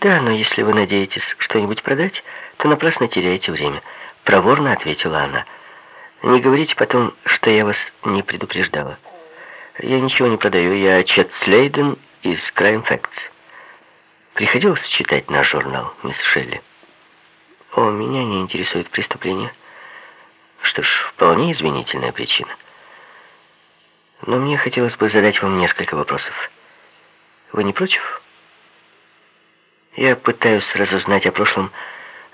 «Да, но если вы надеетесь что-нибудь продать, то напрасно теряете время», — проворно ответила она. «Не говорите потом, что я вас не предупреждала. Я ничего не продаю, я Чет Слейден из Crime Facts. Приходилось читать наш журнал, мисс Шелли?» «О, меня не интересует преступление». «Что ж, вполне извинительная причина. Но мне хотелось бы задать вам несколько вопросов. Вы не против?» Я пытаюсь разузнать о прошлом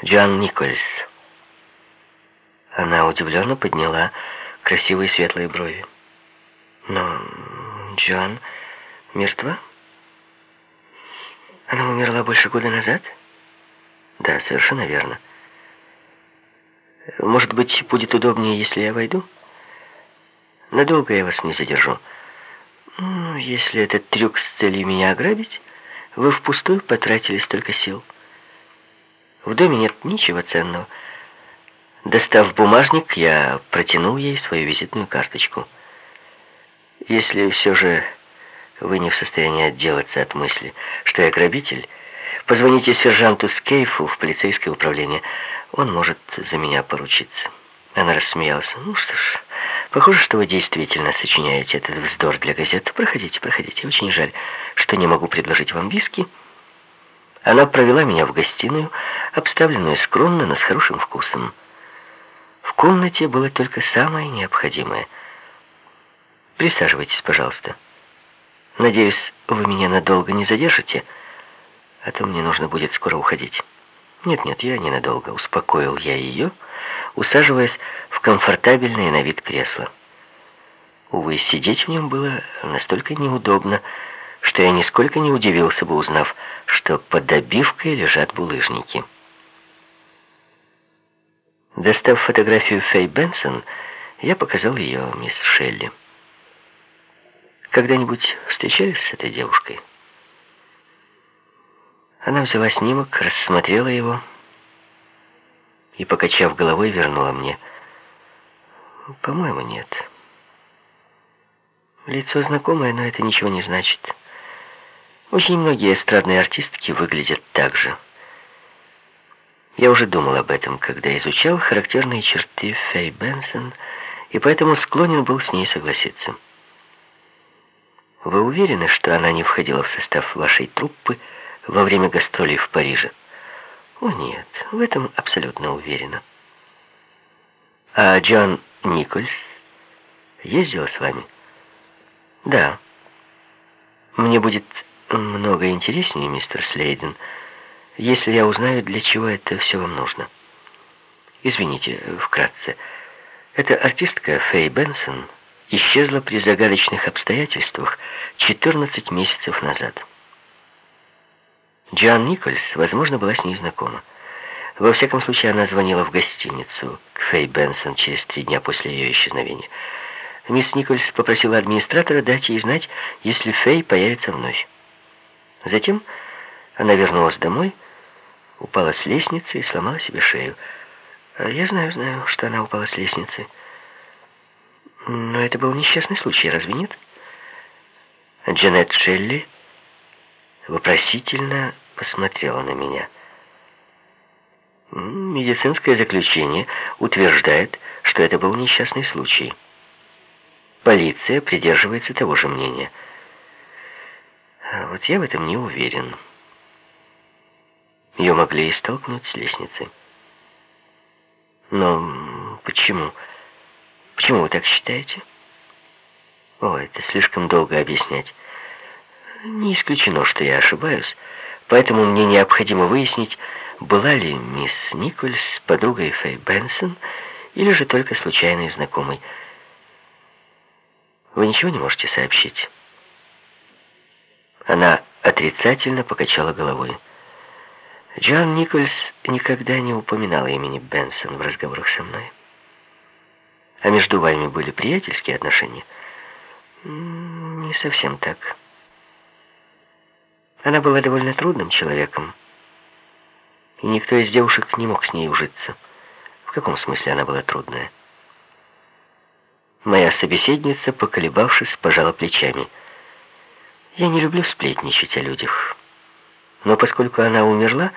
Джоан Никольс. Она удивленно подняла красивые светлые брови. Но Джоан мертва? Она умерла больше года назад? Да, совершенно верно. Может быть, будет удобнее, если я войду? Надолго я вас не задержу. Ну, если этот трюк с целью меня ограбить... Вы впустую потратили столько сил. В доме нет ничего ценного. Достав бумажник, я протянул ей свою визитную карточку. Если все же вы не в состоянии отделаться от мысли, что я грабитель, позвоните сержанту Скейфу в полицейское управление. Он может за меня поручиться. Она рассмеялась. Ну что ж, похоже, что вы действительно сочиняете этот вздор для газет. Проходите, проходите. Очень жаль, что не могу предложить вам виски. Она провела меня в гостиную, обставленную скромно, но с хорошим вкусом. В комнате было только самое необходимое. Присаживайтесь, пожалуйста. Надеюсь, вы меня надолго не задержите, а то мне нужно будет скоро уходить. Нет-нет, я ненадолго. Успокоил я ее, усаживаясь в комфортабельное на вид кресло. Увы, сидеть в нем было настолько неудобно, что я нисколько не удивился бы, узнав, что под обивкой лежат булыжники. Достав фотографию Фэй Бенсон, я показал ее мисс Шелли. «Когда-нибудь встречались с этой девушкой?» Она взяла снимок, рассмотрела его и, покачав головой, вернула мне. «По-моему, нет. Лицо знакомое, но это ничего не значит. Очень многие эстрадные артистки выглядят так же. Я уже думал об этом, когда изучал характерные черты Фэй Бенсон, и поэтому склонен был с ней согласиться. Вы уверены, что она не входила в состав вашей труппы во время гастролей в Париже? О, нет, в этом абсолютно уверена. А Джон Никольс ездила с вами? Да. Мне будет много интереснее, мистер Слейден, если я узнаю, для чего это все вам нужно. Извините, вкратце. Эта артистка Фэй Бенсон исчезла при загадочных обстоятельствах 14 месяцев назад. Джоан Никольс, возможно, была с ней знакома. Во всяком случае, она звонила в гостиницу к Фэй Бенсон через три дня после ее исчезновения. Мисс Никольс попросила администратора дать ей знать, если Фэй появится вновь. Затем она вернулась домой, упала с лестницы и сломала себе шею. Я знаю, знаю, что она упала с лестницы. Но это был несчастный случай, разве нет? Джанет Шелли вопросительно посмотрела на меня. Медицинское заключение утверждает, что это был несчастный случай. Полиция придерживается того же мнения. А вот я в этом не уверен. Ее могли и столкнуть с лестницы. Но почему? Почему вы так считаете? О, это слишком долго объяснять. Не исключено, что я ошибаюсь, поэтому мне необходимо выяснить, была ли мисс Никольс подругой Фэй Бенсон или же только случайной знакомой. Вы ничего не можете сообщить? Она отрицательно покачала головой. Джон Никольс никогда не упоминала имени Бенсон в разговорах со мной. А между вами были приятельские отношения? Не совсем так. Она была довольно трудным человеком, и никто из девушек не мог с ней ужиться. В каком смысле она была трудная? Моя собеседница, поколебавшись, пожала плечами. Я не люблю сплетничать о людях. Но поскольку она умерла,